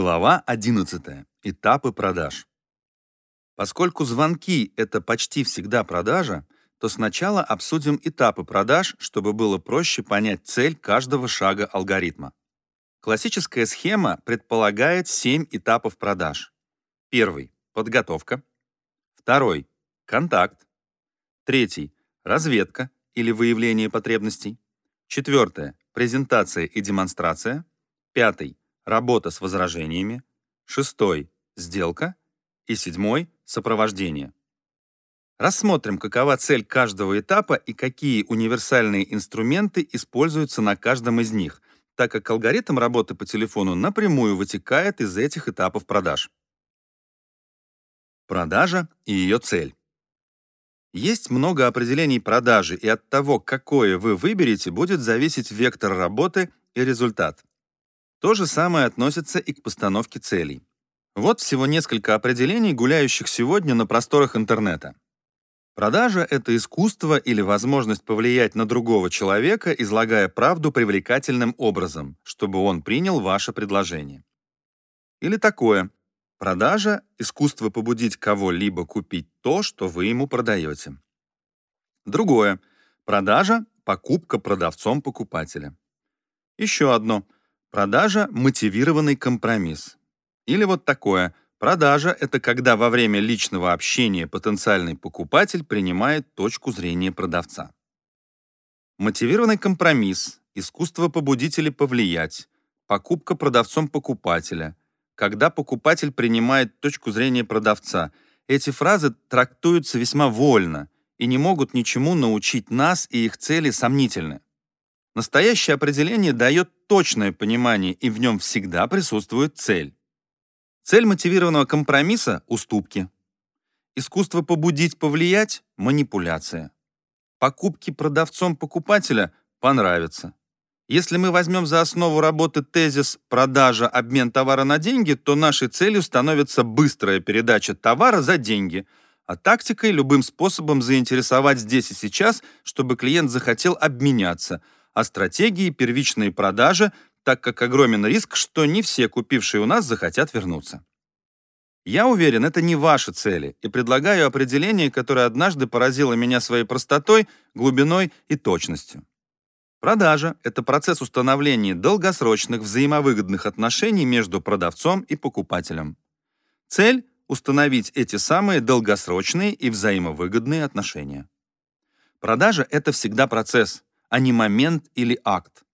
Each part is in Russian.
Глава 11. Этапы продаж. Поскольку звонки — это почти всегда продажа, то сначала обсудим этапы продаж, чтобы было проще понять цель каждого шага алгоритма. Классическая схема предполагает 7 этапов продаж. Первый — подготовка. Второй — контакт. Третий — разведка или выявление потребностей. Четвертое — презентация и демонстрация. Пятый работа с возражениями, шестой – сделка и седьмой – сопровождение. Рассмотрим, какова цель каждого этапа и какие универсальные инструменты используются на каждом из них, так как алгоритм работы по телефону напрямую вытекает из этих этапов продаж. Продажа и ее цель. Есть много определений продажи, и от того, какое вы выберете, будет зависеть вектор работы и результат. То же самое относится и к постановке целей. Вот всего несколько определений, гуляющих сегодня на просторах интернета. Продажа — это искусство или возможность повлиять на другого человека, излагая правду привлекательным образом, чтобы он принял ваше предложение. Или такое. Продажа — искусство побудить кого-либо купить то, что вы ему продаете. Другое. Продажа — покупка продавцом покупателя. Еще одно — Продажа – мотивированный компромисс. Или вот такое. Продажа – это когда во время личного общения потенциальный покупатель принимает точку зрения продавца. Мотивированный компромисс, искусство побудителя повлиять, покупка продавцом покупателя, когда покупатель принимает точку зрения продавца. Эти фразы трактуются весьма вольно и не могут ничему научить нас, и их цели сомнительны. Настоящее определение дает точное понимание, и в нем всегда присутствует цель. Цель мотивированного компромисса – уступки. Искусство побудить повлиять – манипуляция. Покупки продавцом покупателя – понравится. Если мы возьмем за основу работы тезис «продажа, обмен товара на деньги», то нашей целью становится быстрая передача товара за деньги, а тактикой – любым способом заинтересовать здесь и сейчас, чтобы клиент захотел обменяться – о стратегии первичной продажи, так как огромен риск, что не все купившие у нас захотят вернуться. Я уверен, это не ваши цели, и предлагаю определение, которое однажды поразило меня своей простотой, глубиной и точностью. Продажа — это процесс установления долгосрочных взаимовыгодных отношений между продавцом и покупателем. Цель — установить эти самые долгосрочные и взаимовыгодные отношения. Продажа — это всегда процесс, а не момент или акт.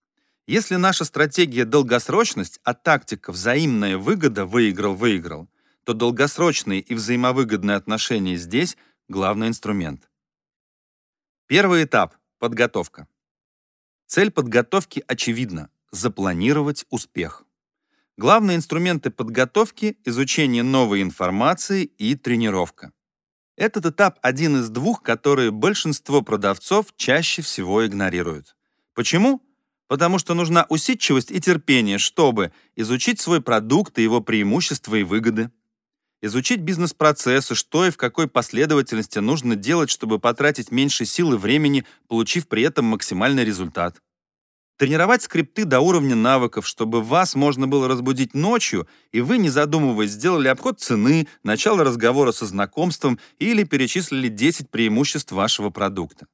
Если наша стратегия долгосрочность, а тактика взаимная выгода выиграл-выиграл, то долгосрочные и взаимовыгодные отношения здесь – главный инструмент. Первый этап – подготовка. Цель подготовки очевидна – запланировать успех. Главные инструменты подготовки – изучение новой информации и тренировка. Этот этап один из двух, которые большинство продавцов чаще всего игнорируют. Почему? Потому что нужна усидчивость и терпение, чтобы изучить свой продукт и его преимущества и выгоды, изучить бизнес-процессы, что и в какой последовательности нужно делать, чтобы потратить меньше сил и времени, получив при этом максимальный результат. Тренировать скрипты до уровня навыков, чтобы вас можно было разбудить ночью, и вы, не задумываясь, сделали обход цены, начало разговора со знакомством или перечислили 10 преимуществ вашего продукта.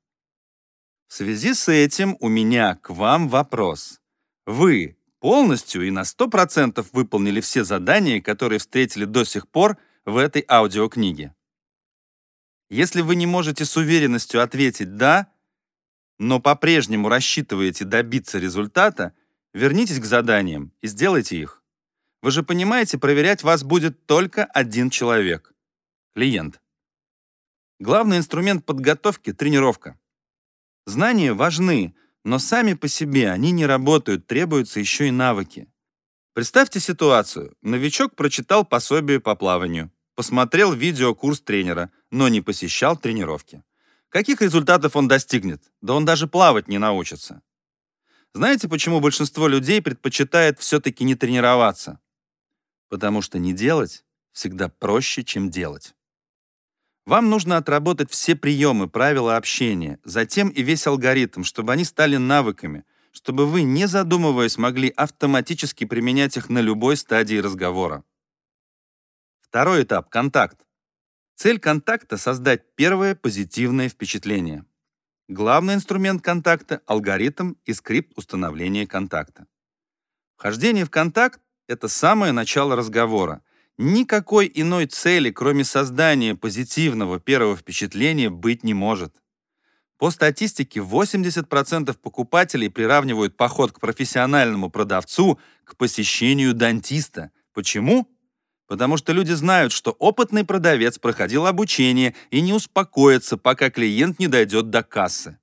В связи с этим у меня к вам вопрос. Вы полностью и на 100% выполнили все задания, которые встретили до сих пор в этой аудиокниге? Если вы не можете с уверенностью ответить «да», но по-прежнему рассчитываете добиться результата, вернитесь к заданиям и сделайте их. Вы же понимаете, проверять вас будет только один человек — клиент. Главный инструмент подготовки — тренировка. Знания важны, но сами по себе они не работают, требуются еще и навыки. Представьте ситуацию. Новичок прочитал пособие по плаванию, посмотрел видеокурс тренера, но не посещал тренировки. Каких результатов он достигнет? Да он даже плавать не научится. Знаете, почему большинство людей предпочитает все-таки не тренироваться? Потому что не делать всегда проще, чем делать. Вам нужно отработать все приемы, правила общения, затем и весь алгоритм, чтобы они стали навыками, чтобы вы, не задумываясь, могли автоматически применять их на любой стадии разговора. Второй этап — контакт. Цель контакта — создать первое позитивное впечатление. Главный инструмент контакта — алгоритм и скрипт установления контакта. Вхождение в контакт — это самое начало разговора. Никакой иной цели, кроме создания позитивного первого впечатления, быть не может. По статистике, 80% покупателей приравнивают поход к профессиональному продавцу к посещению дантиста. Почему? Потому что люди знают, что опытный продавец проходил обучение и не успокоится, пока клиент не дойдет до кассы.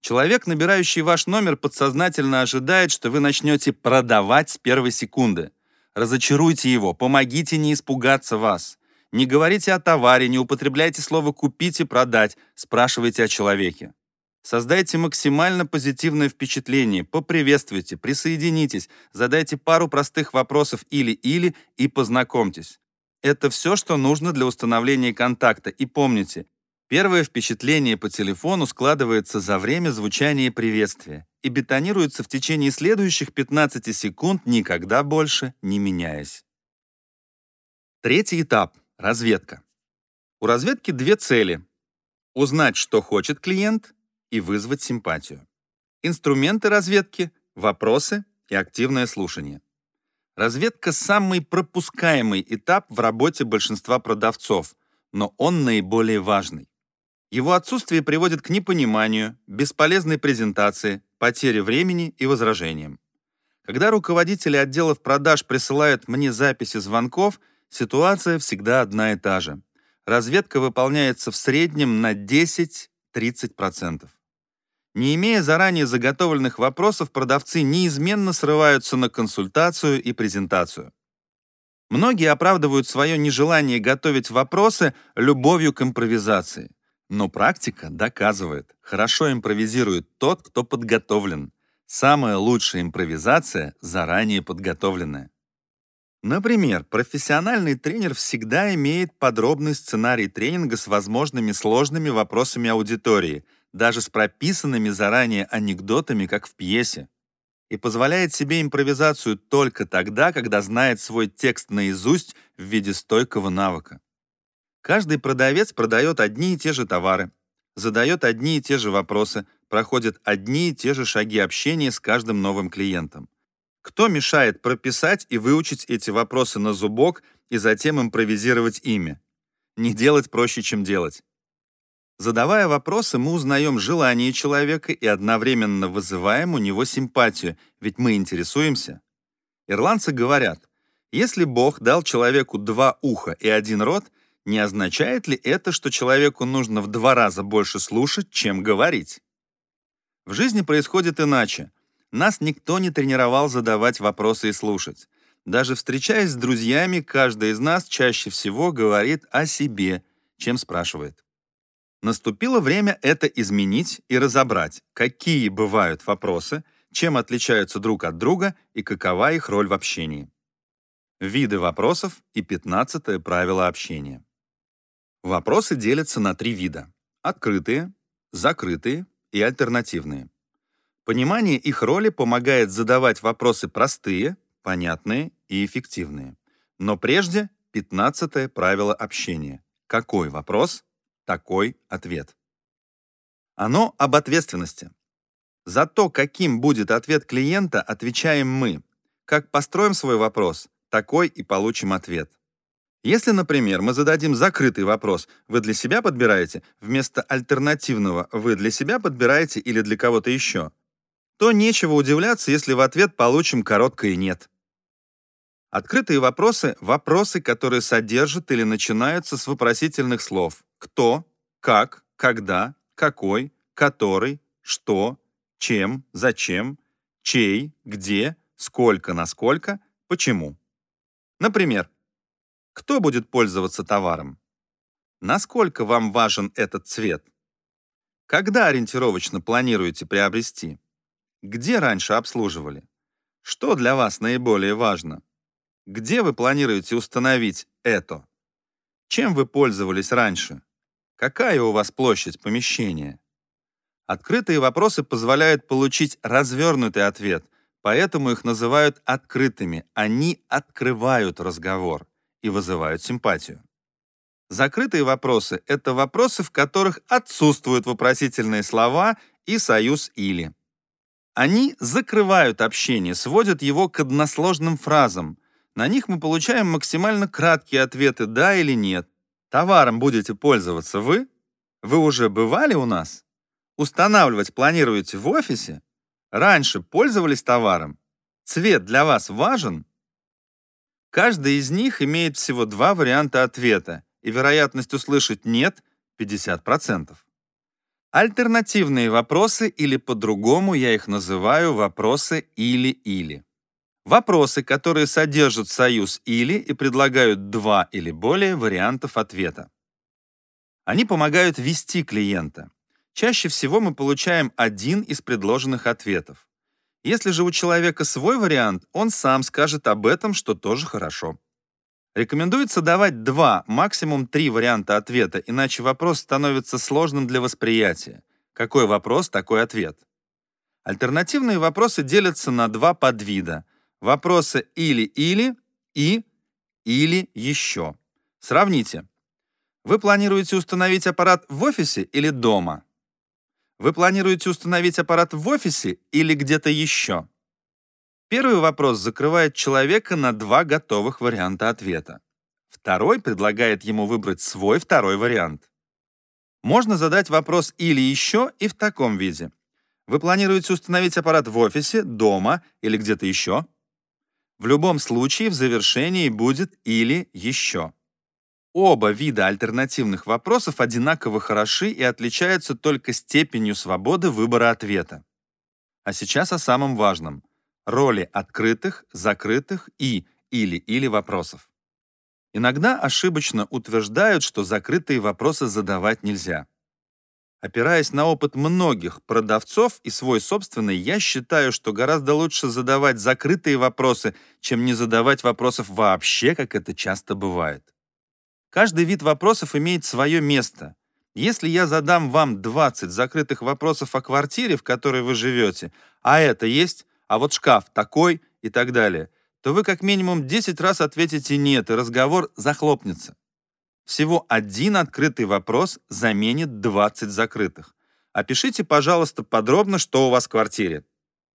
Человек, набирающий ваш номер, подсознательно ожидает, что вы начнете продавать с первой секунды. Разочаруйте его, помогите не испугаться вас. Не говорите о товаре, не употребляйте слово «купить» и «продать», спрашивайте о человеке. Создайте максимально позитивное впечатление, поприветствуйте, присоединитесь, задайте пару простых вопросов или-или и познакомьтесь. Это все, что нужно для установления контакта. И помните, первое впечатление по телефону складывается за время звучания приветствия и бетонируется в течение следующих 15 секунд, никогда больше не меняясь. Третий этап — разведка. У разведки две цели — узнать, что хочет клиент, и вызвать симпатию. Инструменты разведки — вопросы и активное слушание. Разведка — самый пропускаемый этап в работе большинства продавцов, но он наиболее важный. Его отсутствие приводит к непониманию, бесполезной презентации, потере времени и возражениям. Когда руководители отделов продаж присылают мне записи звонков, ситуация всегда одна и та же. Разведка выполняется в среднем на 10-30%. Не имея заранее заготовленных вопросов, продавцы неизменно срываются на консультацию и презентацию. Многие оправдывают свое нежелание готовить вопросы любовью к импровизации. Но практика доказывает, хорошо импровизирует тот, кто подготовлен. Самая лучшая импровизация — заранее подготовленная. Например, профессиональный тренер всегда имеет подробный сценарий тренинга с возможными сложными вопросами аудитории — даже с прописанными заранее анекдотами, как в пьесе, и позволяет себе импровизацию только тогда, когда знает свой текст наизусть в виде стойкого навыка. Каждый продавец продает одни и те же товары, задает одни и те же вопросы, проходит одни и те же шаги общения с каждым новым клиентом. Кто мешает прописать и выучить эти вопросы на зубок и затем импровизировать ими? Не делать проще, чем делать. Задавая вопросы, мы узнаем желание человека и одновременно вызываем у него симпатию, ведь мы интересуемся. Ирландцы говорят, если Бог дал человеку два уха и один рот, не означает ли это, что человеку нужно в два раза больше слушать, чем говорить? В жизни происходит иначе. Нас никто не тренировал задавать вопросы и слушать. Даже встречаясь с друзьями, каждый из нас чаще всего говорит о себе, чем спрашивает. Наступило время это изменить и разобрать, какие бывают вопросы, чем отличаются друг от друга и какова их роль в общении. Виды вопросов и 15 правило общения. Вопросы делятся на три вида — открытые, закрытые и альтернативные. Понимание их роли помогает задавать вопросы простые, понятные и эффективные. Но прежде 15 правило общения. Какой вопрос такой ответ. Оно об ответственности. За то, каким будет ответ клиента, отвечаем мы. Как построим свой вопрос, такой и получим ответ. Если, например, мы зададим закрытый вопрос «Вы для себя подбираете?» вместо альтернативного «Вы для себя подбираете или для кого-то еще?» то нечего удивляться, если в ответ получим короткое «нет». Открытые вопросы — вопросы, которые содержат или начинаются с вопросительных слов «кто», «как», «когда», «какой», «который», «что», «чем», «зачем», «чей», «где», «сколько», «насколько», «почему». Например, кто будет пользоваться товаром? Насколько вам важен этот цвет? Когда ориентировочно планируете приобрести? Где раньше обслуживали? Что для вас наиболее важно? Где вы планируете установить это? Чем вы пользовались раньше? Какая у вас площадь помещения? Открытые вопросы позволяют получить развернутый ответ, поэтому их называют открытыми. Они открывают разговор и вызывают симпатию. Закрытые вопросы — это вопросы, в которых отсутствуют вопросительные слова и союз «или». Они закрывают общение, сводят его к односложным фразам. На них мы получаем максимально краткие ответы «да» или «нет». Товаром будете пользоваться вы? Вы уже бывали у нас? Устанавливать планируете в офисе? Раньше пользовались товаром? Цвет для вас важен? Каждый из них имеет всего два варианта ответа, и вероятность услышать «нет» 50%. Альтернативные вопросы, или по-другому я их называю вопросы «или-или». Вопросы, которые содержат союз «или» и предлагают два или более вариантов ответа. Они помогают вести клиента. Чаще всего мы получаем один из предложенных ответов. Если же у человека свой вариант, он сам скажет об этом, что тоже хорошо. Рекомендуется давать два, максимум три варианта ответа, иначе вопрос становится сложным для восприятия. Какой вопрос, такой ответ. Альтернативные вопросы делятся на два подвида. Вопросы «или-или» и «или еще». Сравните. Вы планируете установить аппарат в офисе или дома? Вы планируете установить аппарат в офисе или где-то еще? Первый вопрос закрывает человека на два готовых варианта ответа. Второй предлагает ему выбрать свой второй вариант. Можно задать вопрос «или еще» и в таком виде. Вы планируете установить аппарат в офисе, дома или где-то еще? В любом случае в завершении будет «или еще». Оба вида альтернативных вопросов одинаково хороши и отличаются только степенью свободы выбора ответа. А сейчас о самом важном — роли открытых, закрытых и или-или вопросов. Иногда ошибочно утверждают, что закрытые вопросы задавать нельзя. Опираясь на опыт многих продавцов и свой собственный, я считаю, что гораздо лучше задавать закрытые вопросы, чем не задавать вопросов вообще, как это часто бывает. Каждый вид вопросов имеет свое место. Если я задам вам 20 закрытых вопросов о квартире, в которой вы живете, а это есть, а вот шкаф такой и так далее, то вы как минимум 10 раз ответите «нет», и разговор захлопнется. Всего один открытый вопрос заменит 20 закрытых. Опишите, пожалуйста, подробно, что у вас в квартире.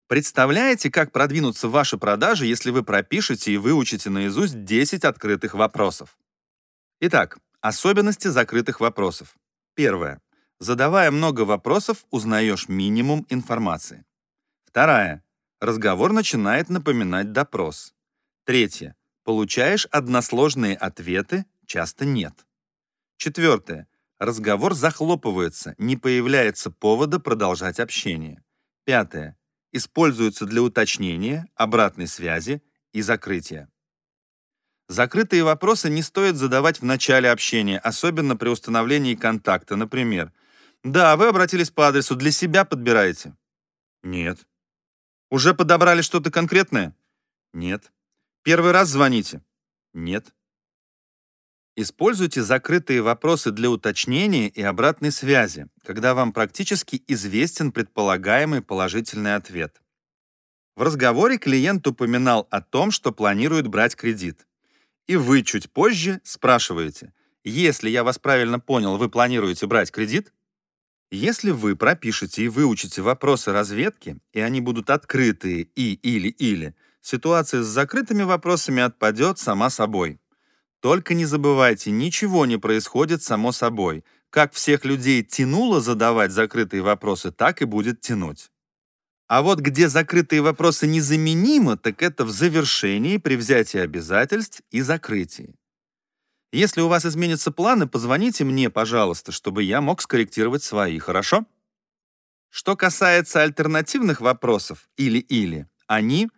Представляете, как продвинутся ваши продажи, если вы пропишете и выучите наизусть 10 открытых вопросов? Итак, особенности закрытых вопросов. Первое. Задавая много вопросов, узнаешь минимум информации. Вторая. Разговор начинает напоминать допрос. Третье. Получаешь односложные ответы, часто нет. Четвертое. Разговор захлопывается, не появляется повода продолжать общение. Пятое. Используется для уточнения, обратной связи и закрытия. Закрытые вопросы не стоит задавать в начале общения, особенно при установлении контакта. Например, «Да, вы обратились по адресу, для себя подбираете?» «Нет». «Уже подобрали что-то конкретное?» «Нет». «Первый раз звоните?» «Нет». Используйте закрытые вопросы для уточнения и обратной связи, когда вам практически известен предполагаемый положительный ответ. В разговоре клиент упоминал о том, что планирует брать кредит. И вы чуть позже спрашиваете, если я вас правильно понял, вы планируете брать кредит? Если вы пропишете и выучите вопросы разведки, и они будут открытые и или-или, ситуация с закрытыми вопросами отпадет сама собой. Только не забывайте, ничего не происходит само собой. Как всех людей тянуло задавать закрытые вопросы, так и будет тянуть. А вот где закрытые вопросы незаменимы, так это в завершении, при взятии обязательств и закрытии. Если у вас изменятся планы, позвоните мне, пожалуйста, чтобы я мог скорректировать свои, хорошо? Что касается альтернативных вопросов или-или, они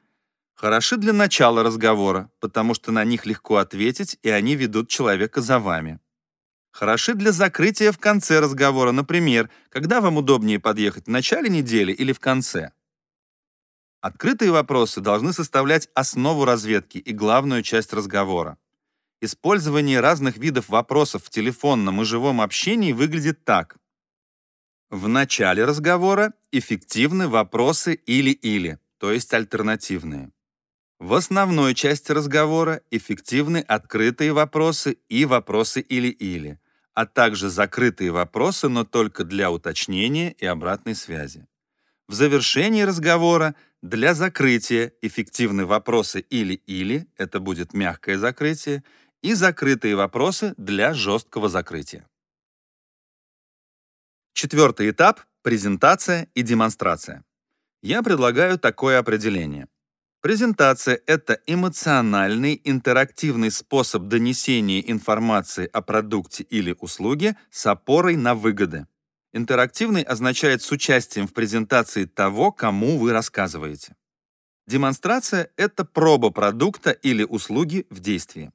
хороши для начала разговора, потому что на них легко ответить, и они ведут человека за вами. Хороши для закрытия в конце разговора, например, когда вам удобнее подъехать в начале недели или в конце. Открытые вопросы должны составлять основу разведки и главную часть разговора. Использование разных видов вопросов в телефонном и живом общении выглядит так. В начале разговора эффективны вопросы или-или, то есть альтернативные. В основной части разговора эффективны открытые вопросы и вопросы или-или, а также закрытые вопросы, но только для уточнения и обратной связи. В завершении разговора для закрытия эффективны вопросы или-или, это будет мягкое закрытие, и закрытые вопросы для жесткого закрытия. Четвертый этап — презентация и демонстрация. Я предлагаю такое определение. Презентация — это эмоциональный, интерактивный способ донесения информации о продукте или услуге с опорой на выгоды. Интерактивный означает с участием в презентации того, кому вы рассказываете. Демонстрация — это проба продукта или услуги в действии.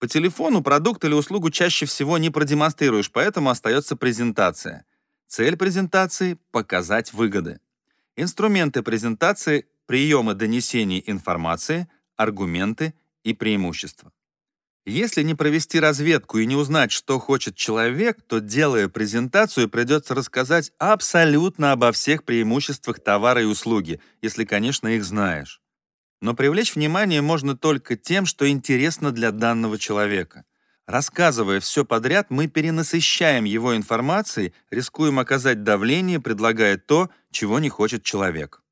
По телефону продукт или услугу чаще всего не продемонстрируешь, поэтому остается презентация. Цель презентации — показать выгоды. Инструменты презентации — приемы донесения информации, аргументы и преимущества. Если не провести разведку и не узнать, что хочет человек, то, делая презентацию, придется рассказать абсолютно обо всех преимуществах товара и услуги, если, конечно, их знаешь. Но привлечь внимание можно только тем, что интересно для данного человека. Рассказывая все подряд, мы перенасыщаем его информацией, рискуем оказать давление, предлагая то, чего не хочет человек.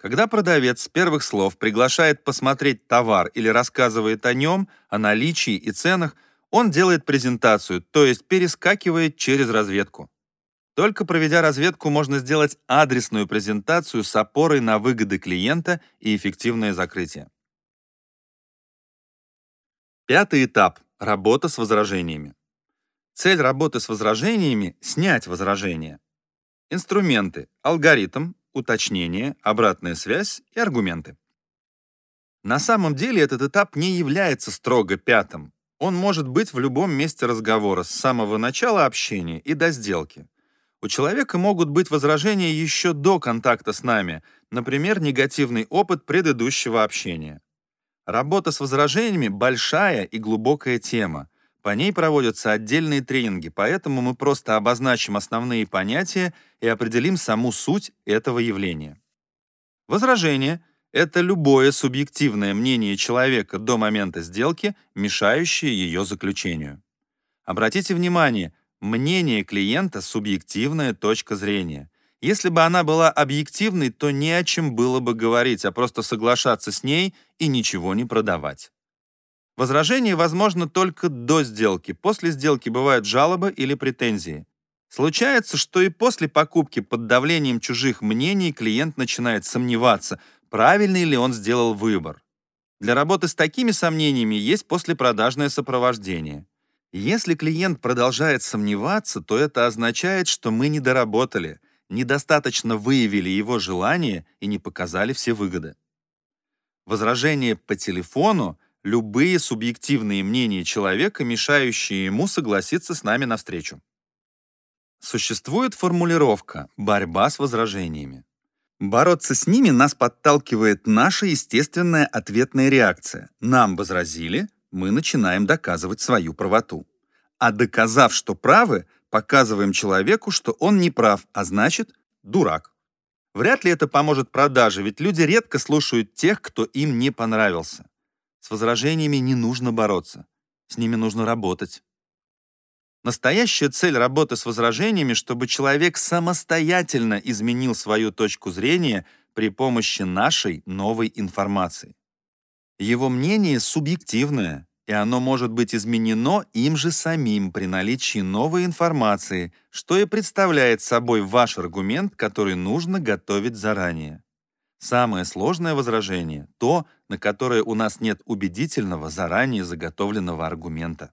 Когда продавец с первых слов приглашает посмотреть товар или рассказывает о нем, о наличии и ценах, он делает презентацию, то есть перескакивает через разведку. Только проведя разведку, можно сделать адресную презентацию с опорой на выгоды клиента и эффективное закрытие. Пятый этап — работа с возражениями. Цель работы с возражениями — снять возражения. Инструменты — алгоритм, уточнение, обратная связь и аргументы. На самом деле этот этап не является строго пятым. Он может быть в любом месте разговора с самого начала общения и до сделки. У человека могут быть возражения еще до контакта с нами, например, негативный опыт предыдущего общения. Работа с возражениями — большая и глубокая тема. По ней проводятся отдельные тренинги, поэтому мы просто обозначим основные понятия и определим саму суть этого явления. Возражение — это любое субъективное мнение человека до момента сделки, мешающее ее заключению. Обратите внимание, мнение клиента — субъективная точка зрения. Если бы она была объективной, то не о чем было бы говорить, а просто соглашаться с ней и ничего не продавать. Возражение возможно только до сделки. После сделки бывают жалобы или претензии. Случается, что и после покупки под давлением чужих мнений клиент начинает сомневаться, правильный ли он сделал выбор. Для работы с такими сомнениями есть послепродажное сопровождение. Если клиент продолжает сомневаться, то это означает, что мы не доработали, недостаточно выявили его желание и не показали все выгоды. Возражение по телефону любые субъективные мнения человека, мешающие ему согласиться с нами навстречу. Существует формулировка «борьба с возражениями». Бороться с ними нас подталкивает наша естественная ответная реакция. Нам возразили, мы начинаем доказывать свою правоту. А доказав, что правы, показываем человеку, что он не прав, а значит, дурак. Вряд ли это поможет продаже, ведь люди редко слушают тех, кто им не понравился. С возражениями не нужно бороться, с ними нужно работать. Настоящая цель работы с возражениями, чтобы человек самостоятельно изменил свою точку зрения при помощи нашей новой информации. Его мнение субъективное, и оно может быть изменено им же самим при наличии новой информации, что и представляет собой ваш аргумент, который нужно готовить заранее. Самое сложное возражение — то, на которое у нас нет убедительного, заранее заготовленного аргумента.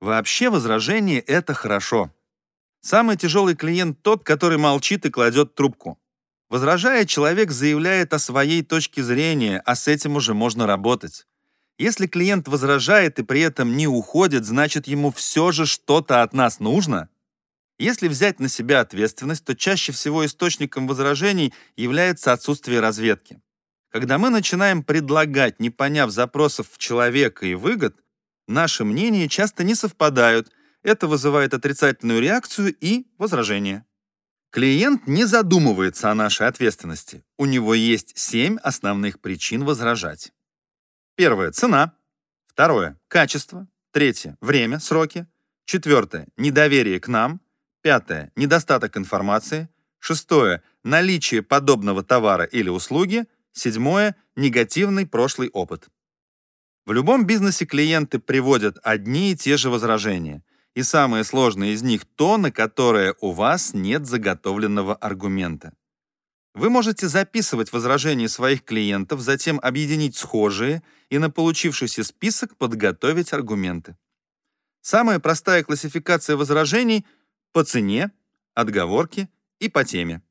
Вообще возражение — это хорошо. Самый тяжелый клиент тот, который молчит и кладет трубку. Возражая, человек заявляет о своей точке зрения, а с этим уже можно работать. Если клиент возражает и при этом не уходит, значит ему все же что-то от нас нужно, если взять на себя ответственность, то чаще всего источником возражений является отсутствие разведки. Когда мы начинаем предлагать, не поняв запросов человека и выгод, наши мнения часто не совпадают, Это вызывает отрицательную реакцию и возражение. Клиент не задумывается о нашей ответственности. У него есть семь основных причин возражать. Первое – цена. Второе – качество. Третье – время, сроки. Четвертое – недоверие к нам. Пятое – недостаток информации. Шестое – наличие подобного товара или услуги. Седьмое – негативный прошлый опыт. В любом бизнесе клиенты приводят одни и те же возражения. И самое сложное из них то, на которое у вас нет заготовленного аргумента. Вы можете записывать возражения своих клиентов, затем объединить схожие и на получившийся список подготовить аргументы. Самая простая классификация возражений по цене, отговорки и по теме.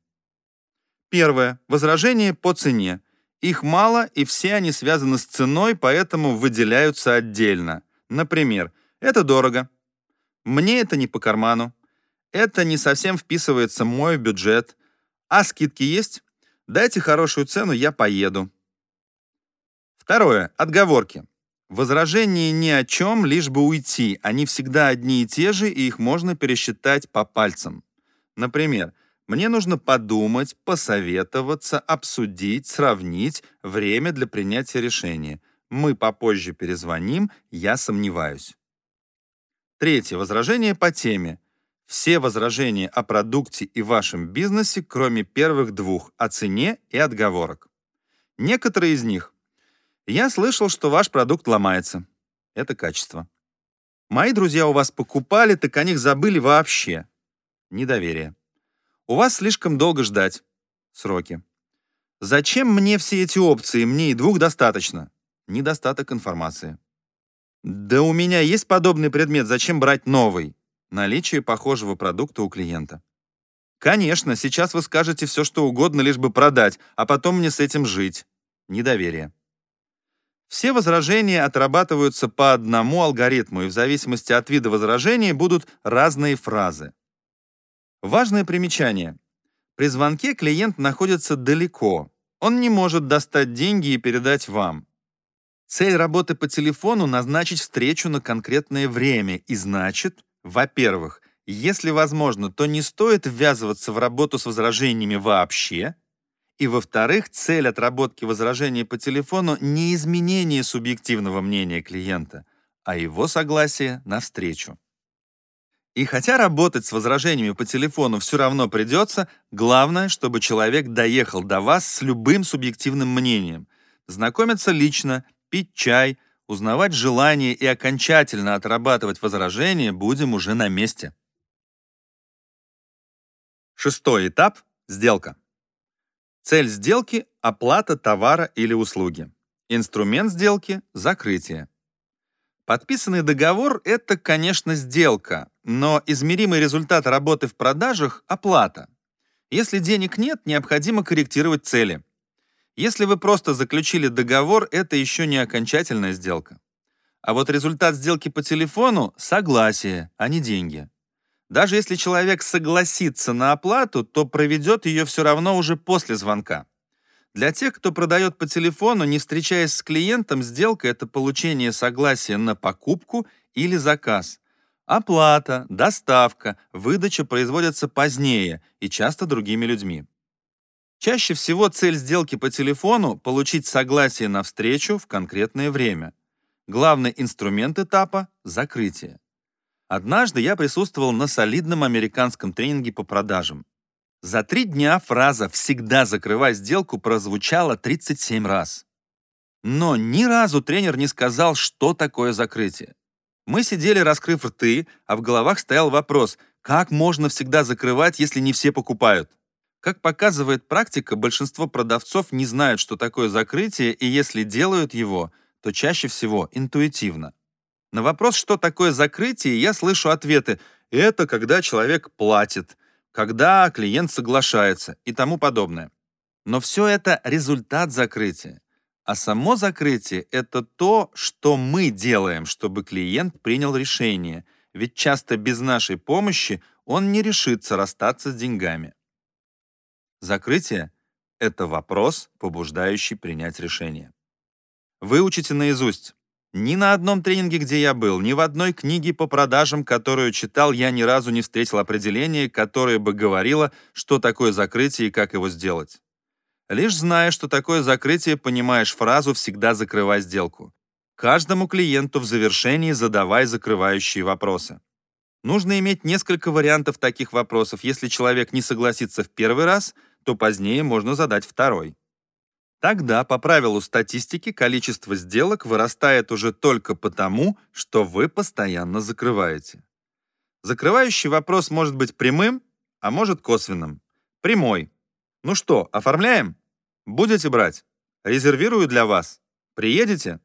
Первое. Возражения по цене. Их мало, и все они связаны с ценой, поэтому выделяются отдельно. Например, это дорого. Мне это не по карману. Это не совсем вписывается в мой бюджет. А скидки есть? Дайте хорошую цену, я поеду. Второе. Отговорки. Возражения ни о чем, лишь бы уйти. Они всегда одни и те же, и их можно пересчитать по пальцам. Например, мне нужно подумать, посоветоваться, обсудить, сравнить время для принятия решения. Мы попозже перезвоним, я сомневаюсь. Третье. Возражение по теме. Все возражения о продукте и вашем бизнесе, кроме первых двух, о цене и отговорок. Некоторые из них я слышал, что ваш продукт ломается. Это качество. Мои друзья у вас покупали, так о них забыли вообще. Недоверие. У вас слишком долго ждать. Сроки. Зачем мне все эти опции? Мне и двух достаточно. Недостаток информации. Да у меня есть подобный предмет, зачем брать новый? Наличие похожего продукта у клиента. Конечно, сейчас вы скажете все, что угодно, лишь бы продать, а потом мне с этим жить. Недоверие. Все возражения отрабатываются по одному алгоритму, и в зависимости от вида возражения будут разные фразы. Важное примечание. При звонке клиент находится далеко. Он не может достать деньги и передать вам. Цель работы по телефону — назначить встречу на конкретное время, и значит, во-первых, если возможно, то не стоит ввязываться в работу с возражениями вообще, и, во-вторых, цель отработки возражения по телефону не изменение субъективного мнения клиента, а его согласие на встречу. И хотя работать с возражениями по телефону все равно придется, главное, чтобы человек доехал до вас с любым субъективным мнением, знакомиться лично, пить чай, узнавать желания и окончательно отрабатывать возражения будем уже на месте. Шестой этап – сделка. Цель сделки – оплата товара или услуги. Инструмент сделки – закрытие. Подписанный договор – это, конечно, сделка, но измеримый результат работы в продажах – оплата. Если денег нет, необходимо корректировать цели. Если вы просто заключили договор, это еще не окончательная сделка. А вот результат сделки по телефону – согласие, а не деньги. Даже если человек согласится на оплату, то проведет ее все равно уже после звонка. Для тех, кто продает по телефону, не встречаясь с клиентом, сделка — это получение согласия на покупку или заказ. Оплата, доставка, выдача производятся позднее и часто другими людьми. Чаще всего цель сделки по телефону — получить согласие на встречу в конкретное время. Главный инструмент этапа — закрытие. Однажды я присутствовал на солидном американском тренинге по продажам. За три дня фраза «всегда закрывай сделку» прозвучала 37 раз. Но ни разу тренер не сказал, что такое закрытие. Мы сидели, раскрыв рты, а в головах стоял вопрос, как можно всегда закрывать, если не все покупают? Как показывает практика, большинство продавцов не знают, что такое закрытие, и если делают его, то чаще всего интуитивно. На вопрос, что такое закрытие, я слышу ответы «это когда человек платит», «когда клиент соглашается» и тому подобное. Но все это результат закрытия. А само закрытие — это то, что мы делаем, чтобы клиент принял решение, ведь часто без нашей помощи он не решится расстаться с деньгами. Закрытие — это вопрос, побуждающий принять решение. Выучите наизусть. Ни на одном тренинге, где я был, ни в одной книге по продажам, которую читал, я ни разу не встретил определения, которое бы говорило, что такое закрытие и как его сделать. Лишь зная, что такое закрытие, понимаешь фразу «всегда закрывай сделку». Каждому клиенту в завершении задавай закрывающие вопросы. Нужно иметь несколько вариантов таких вопросов. Если человек не согласится в первый раз, то позднее можно задать второй. Тогда, по правилу статистики, количество сделок вырастает уже только потому, что вы постоянно закрываете. Закрывающий вопрос может быть прямым, а может косвенным. Прямой. Ну что, оформляем? Будете брать? Резервирую для вас. Приедете?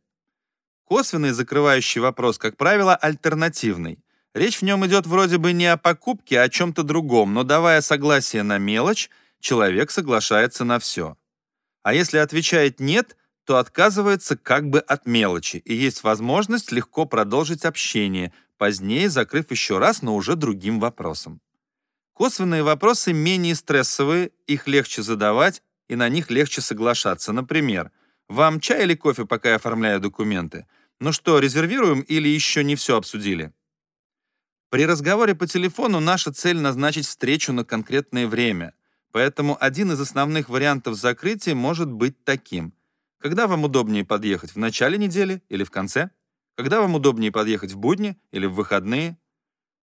Косвенный закрывающий вопрос, как правило, альтернативный. Речь в нем идет вроде бы не о покупке, а о чем-то другом, но давая согласие на мелочь, человек соглашается на все. А если отвечает «нет», то отказывается как бы от мелочи, и есть возможность легко продолжить общение, позднее закрыв еще раз, но уже другим вопросом. Косвенные вопросы менее стрессовые, их легче задавать, и на них легче соглашаться. Например, «Вам чай или кофе, пока я оформляю документы? Ну что, резервируем или еще не все обсудили?» При разговоре по телефону наша цель назначить встречу на конкретное время – Поэтому один из основных вариантов закрытия может быть таким. Когда вам удобнее подъехать, в начале недели или в конце? Когда вам удобнее подъехать в будни или в выходные?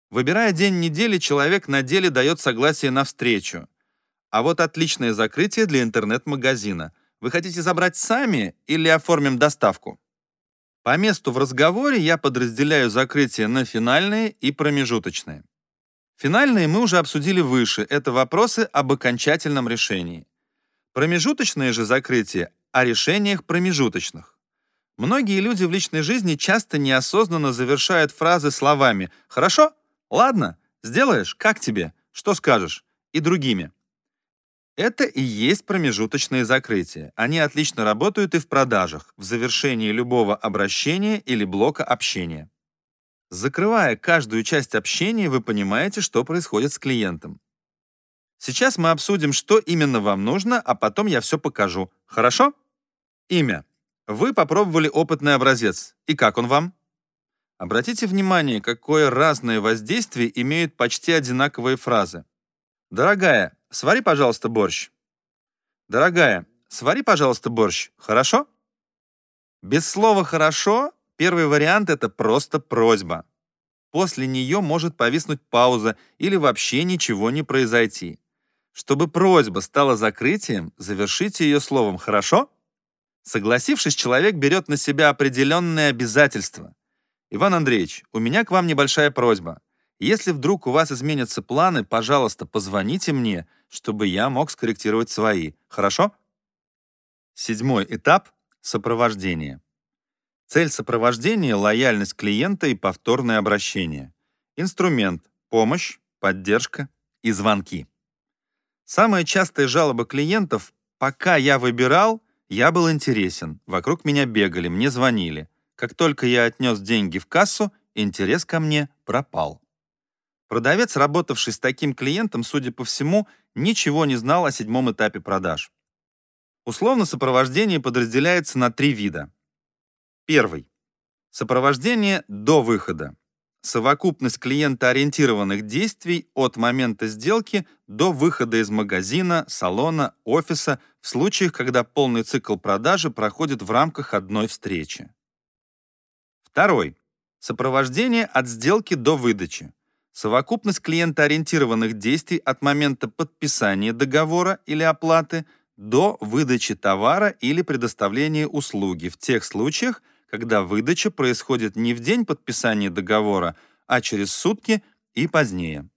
Выбирая день недели, человек на деле дает согласие на встречу. А вот отличное закрытие для интернет-магазина. Вы хотите забрать сами или оформим доставку? По месту в разговоре я подразделяю закрытие на финальные и промежуточные. Финальные мы уже обсудили выше, это вопросы об окончательном решении. Промежуточные же закрытия о решениях промежуточных. Многие люди в личной жизни часто неосознанно завершают фразы словами «Хорошо? Ладно? Сделаешь? Как тебе? Что скажешь?» и другими. Это и есть промежуточные закрытия. Они отлично работают и в продажах, в завершении любого обращения или блока общения. Закрывая каждую часть общения, вы понимаете, что происходит с клиентом. Сейчас мы обсудим, что именно вам нужно, а потом я все покажу. Хорошо? Имя. Вы попробовали опытный образец. И как он вам? Обратите внимание, какое разное воздействие имеют почти одинаковые фразы. «Дорогая, свари, пожалуйста, борщ». «Дорогая, свари, пожалуйста, борщ. Хорошо?» Без слова «хорошо» Первый вариант — это просто просьба. После нее может повиснуть пауза или вообще ничего не произойти. Чтобы просьба стала закрытием, завершите ее словом «хорошо». Согласившись, человек берет на себя определенные обязательства. Иван Андреевич, у меня к вам небольшая просьба. Если вдруг у вас изменятся планы, пожалуйста, позвоните мне, чтобы я мог скорректировать свои. Хорошо? Седьмой этап — сопровождение. Цель сопровождения — лояльность клиента и повторное обращение. Инструмент — помощь, поддержка и звонки. Самая частая жалоба клиентов — пока я выбирал, я был интересен, вокруг меня бегали, мне звонили. Как только я отнес деньги в кассу, интерес ко мне пропал. Продавец, работавший с таким клиентом, судя по всему, ничего не знал о седьмом этапе продаж. Условно сопровождение подразделяется на три вида. Первый. Сопровождение до выхода. Совокупность клиентоориентированных действий от момента сделки до выхода из магазина, салона, офиса в случаях, когда полный цикл продажи проходит в рамках одной встречи. Второй. Сопровождение от сделки до выдачи. Совокупность клиентоориентированных действий от момента подписания договора или оплаты до выдачи товара или предоставления услуги в тех случаях, когда выдача происходит не в день подписания договора, а через сутки и позднее.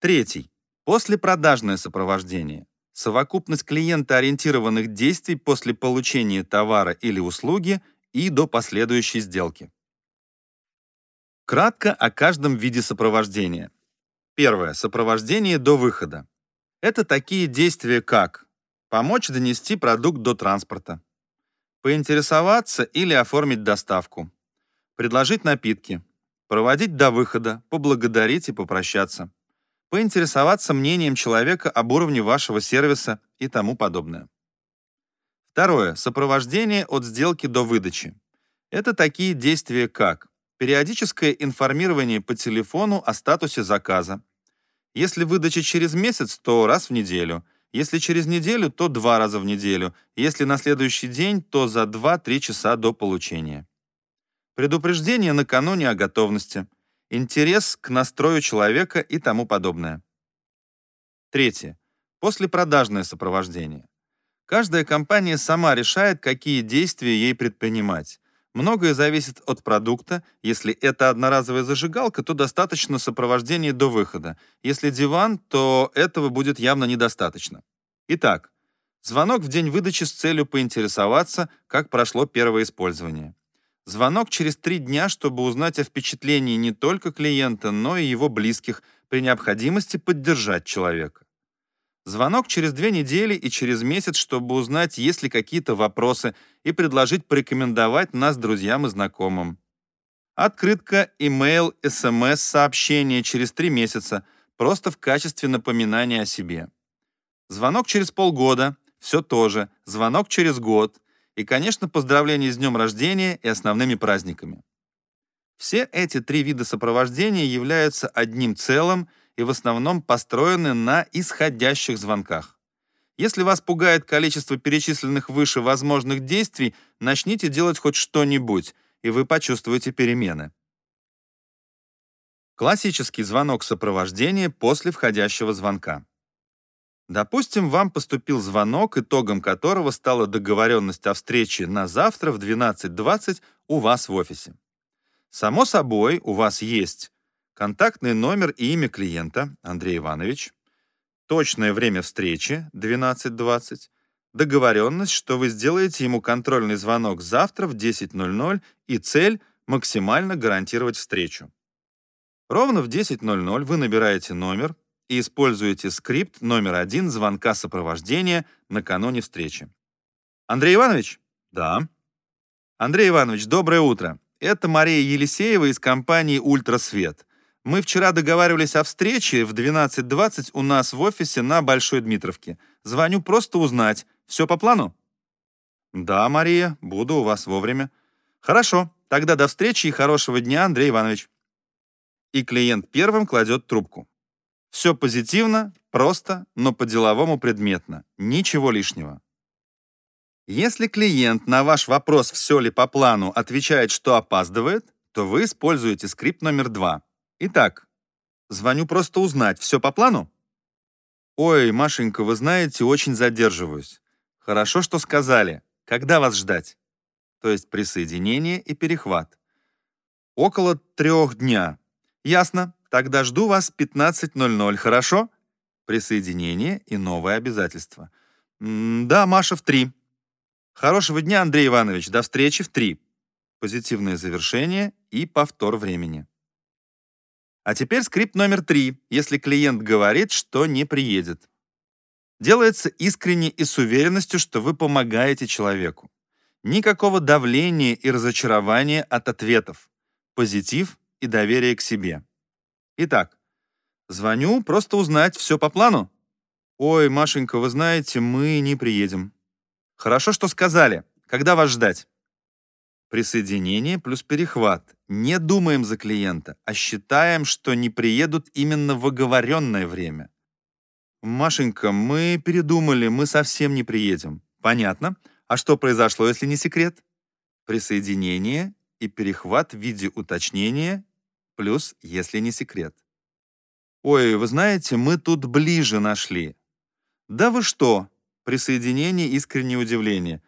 Третий. Послепродажное сопровождение. Совокупность клиентоориентированных действий после получения товара или услуги и до последующей сделки. Кратко о каждом виде сопровождения. Первое. Сопровождение до выхода. Это такие действия, как помочь донести продукт до транспорта, поинтересоваться или оформить доставку, предложить напитки, проводить до выхода, поблагодарить и попрощаться, поинтересоваться мнением человека об уровне вашего сервиса и тому подобное. Второе. Сопровождение от сделки до выдачи. Это такие действия, как периодическое информирование по телефону о статусе заказа. Если выдача через месяц, то раз в неделю. Если через неделю, то два раза в неделю. Если на следующий день, то за 2-3 часа до получения. Предупреждение накануне о готовности. Интерес к настрою человека и тому подобное. Третье. Послепродажное сопровождение. Каждая компания сама решает, какие действия ей предпринимать. Многое зависит от продукта. Если это одноразовая зажигалка, то достаточно сопровождения до выхода. Если диван, то этого будет явно недостаточно. Итак, звонок в день выдачи с целью поинтересоваться, как прошло первое использование. Звонок через три дня, чтобы узнать о впечатлении не только клиента, но и его близких, при необходимости поддержать человека. Звонок через две недели и через месяц, чтобы узнать, есть ли какие-то вопросы, и предложить порекомендовать нас друзьям и знакомым. Открытка, имейл, смс, сообщение через три месяца, просто в качестве напоминания о себе. Звонок через полгода, все то же, звонок через год, и, конечно, поздравления с днем рождения и основными праздниками. Все эти три вида сопровождения являются одним целым – и в основном построены на исходящих звонках. Если вас пугает количество перечисленных выше возможных действий, начните делать хоть что-нибудь, и вы почувствуете перемены. Классический звонок сопровождения после входящего звонка. Допустим, вам поступил звонок, итогом которого стала договоренность о встрече на завтра в 12.20 у вас в офисе. Само собой, у вас есть контактный номер и имя клиента Андрей Иванович, точное время встречи 12.20, договоренность, что вы сделаете ему контрольный звонок завтра в 10.00 и цель – максимально гарантировать встречу. Ровно в 10.00 вы набираете номер и используете скрипт номер один звонка сопровождения накануне встречи. Андрей Иванович? Да. Андрей Иванович, доброе утро. Это Мария Елисеева из компании «Ультрасвет». Мы вчера договаривались о встрече в 12.20 у нас в офисе на Большой Дмитровке. Звоню просто узнать. Все по плану? Да, Мария, буду у вас вовремя. Хорошо, тогда до встречи и хорошего дня, Андрей Иванович. И клиент первым кладет трубку. Все позитивно, просто, но по-деловому предметно. Ничего лишнего. Если клиент на ваш вопрос «все ли по плану» отвечает, что опаздывает, то вы используете скрипт номер два. Итак, звоню просто узнать, все по плану? Ой, Машенька, вы знаете, очень задерживаюсь. Хорошо, что сказали. Когда вас ждать? То есть присоединение и перехват. Около трех дня. Ясно. Тогда жду вас 15.00, хорошо? Присоединение и новые обязательства. М да, Маша, в три. Хорошего дня, Андрей Иванович. До встречи в три. Позитивное завершение и повтор времени. А теперь скрипт номер три, если клиент говорит, что не приедет. Делается искренне и с уверенностью, что вы помогаете человеку. Никакого давления и разочарования от ответов. Позитив и доверие к себе. Итак, звоню, просто узнать, все по плану? Ой, Машенька, вы знаете, мы не приедем. Хорошо, что сказали. Когда вас ждать? Присоединение плюс перехват. Не думаем за клиента, а считаем, что не приедут именно в оговоренное время. Машенька, мы передумали, мы совсем не приедем. Понятно. А что произошло, если не секрет? Присоединение и перехват в виде уточнения плюс если не секрет. Ой, вы знаете, мы тут ближе нашли. Да вы что? Присоединение, искреннее удивление.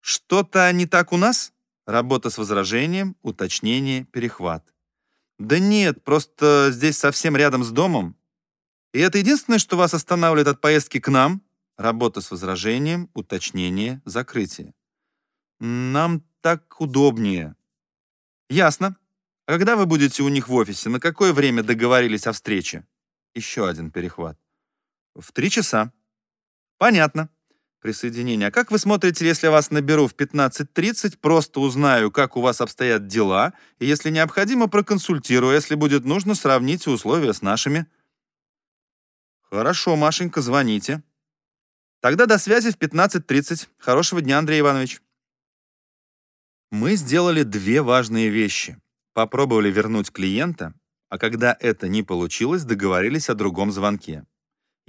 Что-то не так у нас? Работа с возражением, уточнение, перехват. Да нет, просто здесь совсем рядом с домом. И это единственное, что вас останавливает от поездки к нам? Работа с возражением, уточнение, закрытие. Нам так удобнее. Ясно. А когда вы будете у них в офисе? На какое время договорились о встрече? Еще один перехват. В три часа. Понятно присоединения. А как вы смотрите, если я вас наберу в 15.30, просто узнаю, как у вас обстоят дела, и если необходимо, проконсультирую, если будет нужно, сравните условия с нашими. Хорошо, Машенька, звоните. Тогда до связи в 15.30. Хорошего дня, Андрей Иванович. Мы сделали две важные вещи. Попробовали вернуть клиента, а когда это не получилось, договорились о другом звонке.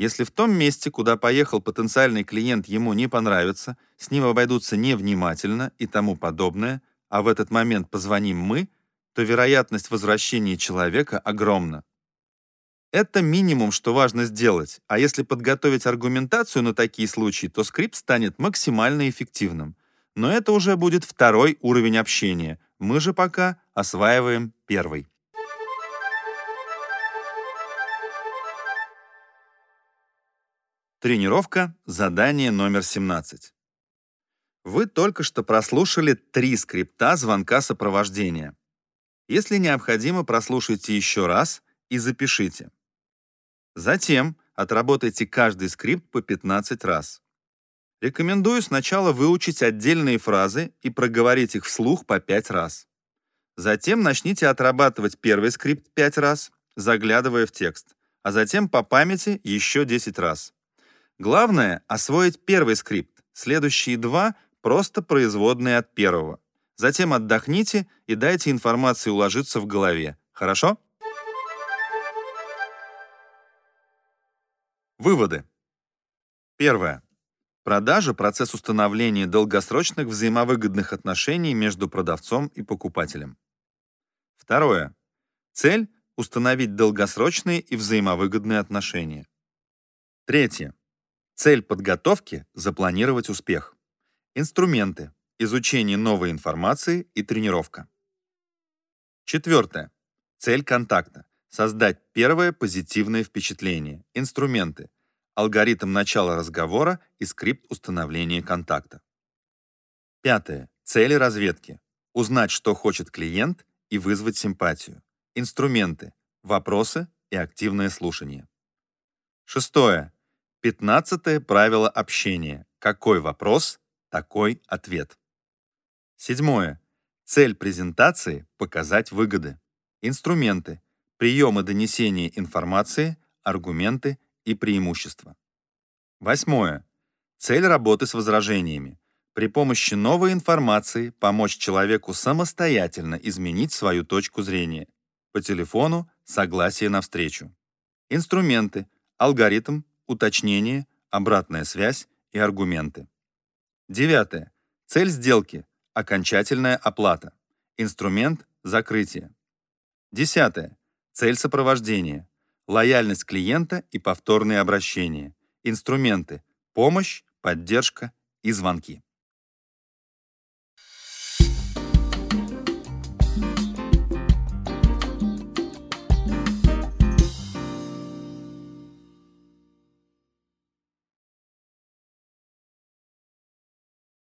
Если в том месте, куда поехал потенциальный клиент, ему не понравится, с ним обойдутся невнимательно и тому подобное, а в этот момент позвоним мы, то вероятность возвращения человека огромна. Это минимум, что важно сделать, а если подготовить аргументацию на такие случаи, то скрипт станет максимально эффективным. Но это уже будет второй уровень общения. Мы же пока осваиваем первый. Тренировка, задание номер 17. Вы только что прослушали три скрипта звонка сопровождения. Если необходимо, прослушайте еще раз и запишите. Затем отработайте каждый скрипт по 15 раз. Рекомендую сначала выучить отдельные фразы и проговорить их вслух по 5 раз. Затем начните отрабатывать первый скрипт 5 раз, заглядывая в текст, а затем по памяти еще 10 раз. Главное — освоить первый скрипт, следующие два — просто производные от первого. Затем отдохните и дайте информации уложиться в голове. Хорошо? Выводы. Первое. Продажа – процесс установления долгосрочных взаимовыгодных отношений между продавцом и покупателем. Второе. Цель – установить долгосрочные и взаимовыгодные отношения. Третье. Цель подготовки – запланировать успех. Инструменты – изучение новой информации и тренировка. Четвертое. Цель контакта – создать первое позитивное впечатление. Инструменты – алгоритм начала разговора и скрипт установления контакта. Пятое. Цели разведки – узнать, что хочет клиент и вызвать симпатию. Инструменты – вопросы и активное слушание. Шестое Пятнадцатое правило общения. Какой вопрос, такой ответ. Седьмое. Цель презентации – показать выгоды. Инструменты, приемы донесения информации, аргументы и преимущества. Восьмое. Цель работы с возражениями. При помощи новой информации помочь человеку самостоятельно изменить свою точку зрения. По телефону согласие на встречу. Инструменты, алгоритм, уточнение, обратная связь и аргументы. Девятое. Цель сделки – окончательная оплата. Инструмент – закрытие. Десятое. Цель сопровождения – лояльность клиента и повторные обращения. Инструменты – помощь, поддержка и звонки.